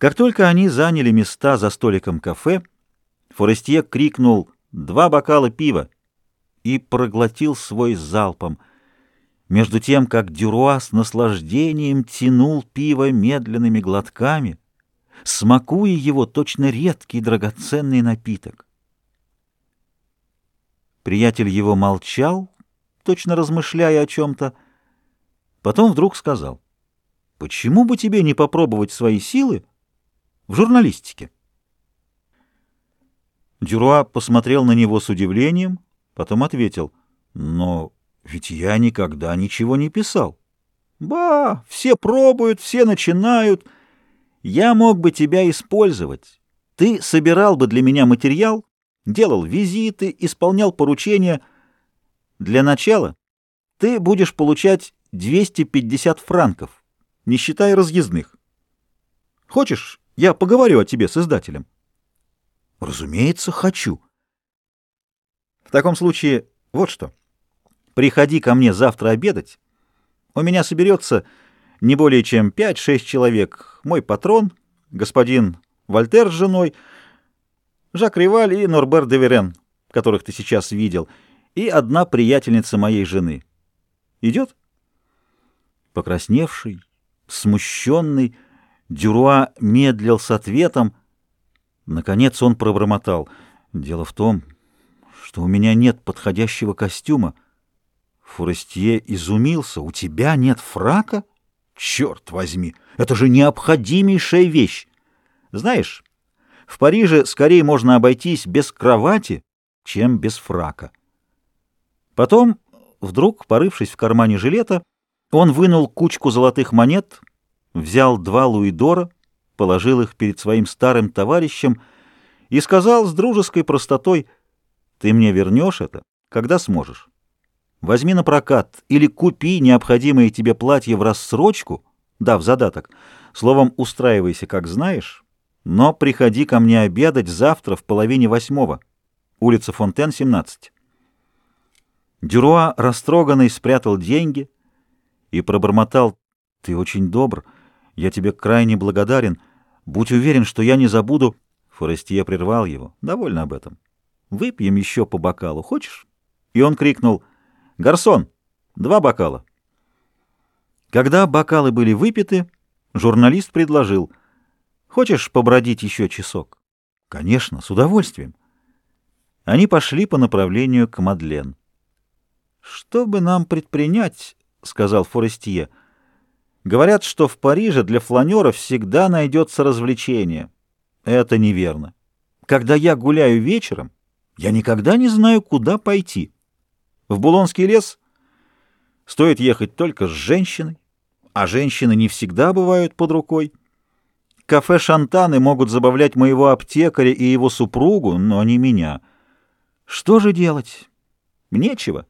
Как только они заняли места за столиком кафе, Форестье крикнул «Два бокала пива!» и проглотил свой залпом, между тем, как Дюруа с наслаждением тянул пиво медленными глотками, смакуя его точно редкий драгоценный напиток. Приятель его молчал, точно размышляя о чем-то, потом вдруг сказал, «Почему бы тебе не попробовать свои силы в журналистике?» Дюруа посмотрел на него с удивлением, потом ответил, «Но ведь я никогда ничего не писал». «Ба! Все пробуют, все начинают. Я мог бы тебя использовать. Ты собирал бы для меня материал, делал визиты, исполнял поручения. Для начала ты будешь получать 250 франков, не считая разъездных. Хочешь, я поговорю о тебе с издателем?» Разумеется, хочу. В таком случае, вот что. Приходи ко мне завтра обедать. У меня соберется не более чем 5-6 человек. Мой патрон, господин Вольтер с женой, Жак Риваль и Норбер де Верен, которых ты сейчас видел, и одна приятельница моей жены. Идет? Покрасневший, смущенный, Дюруа медлил с ответом — Наконец он пробормотал. «Дело в том, что у меня нет подходящего костюма». Форестье изумился. «У тебя нет фрака? Черт возьми! Это же необходимейшая вещь! Знаешь, в Париже скорее можно обойтись без кровати, чем без фрака». Потом, вдруг, порывшись в кармане жилета, он вынул кучку золотых монет, взял два луидора — положил их перед своим старым товарищем и сказал с дружеской простотой, «Ты мне вернешь это, когда сможешь. Возьми на прокат или купи необходимые тебе платья в рассрочку, дав задаток. Словом, устраивайся, как знаешь, но приходи ко мне обедать завтра в половине восьмого. Улица Фонтен, 17». Дюруа, растроганный, спрятал деньги и пробормотал, «Ты очень добр, я тебе крайне благодарен». Будь уверен, что я не забуду...» Форестье прервал его. «Довольно об этом. Выпьем еще по бокалу. Хочешь?» И он крикнул. «Гарсон! Два бокала!» Когда бокалы были выпиты, журналист предложил. «Хочешь побродить еще часок?» «Конечно, с удовольствием». Они пошли по направлению к Мадлен. «Что бы нам предпринять?» — сказал Форестье. — Говорят, что в Париже для фланеров всегда найдется развлечение. Это неверно. Когда я гуляю вечером, я никогда не знаю, куда пойти. В Булонский лес стоит ехать только с женщиной, а женщины не всегда бывают под рукой. Кафе «Шантаны» могут забавлять моего аптекаря и его супругу, но не меня. Что же делать? Нечего.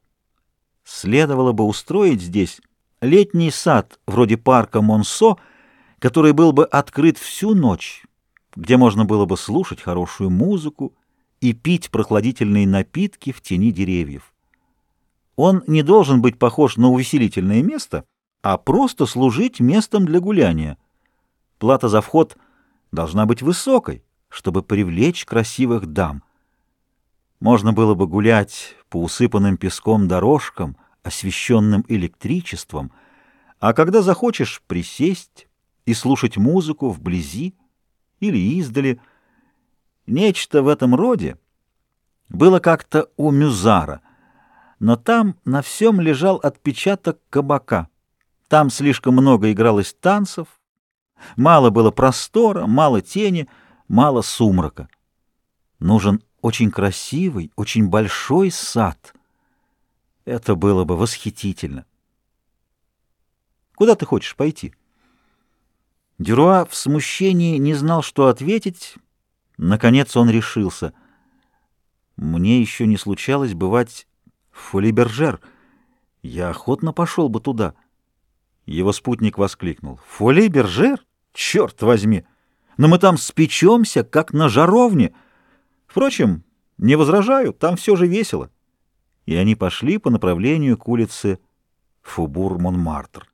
Следовало бы устроить здесь летний сад вроде парка Монсо, который был бы открыт всю ночь, где можно было бы слушать хорошую музыку и пить прохладительные напитки в тени деревьев. Он не должен быть похож на увеселительное место, а просто служить местом для гуляния. Плата за вход должна быть высокой, чтобы привлечь красивых дам. Можно было бы гулять по усыпанным песком дорожкам, освещенным электричеством, а когда захочешь присесть и слушать музыку вблизи или издали, нечто в этом роде было как-то у Мюзара, но там на всем лежал отпечаток кабака. Там слишком много игралось танцев, мало было простора, мало тени, мало сумрака. Нужен очень красивый, очень большой сад — это было бы восхитительно. Куда ты хочешь пойти? Дюруа в смущении не знал, что ответить. Наконец он решился. Мне еще не случалось бывать в Фолибержер. Я охотно пошел бы туда. Его спутник воскликнул. Фолибержер? Черт возьми! Но мы там спечемся, как на жаровне. Впрочем, не возражаю, там все же весело и они пошли по направлению к улице Фубур-Монмартр.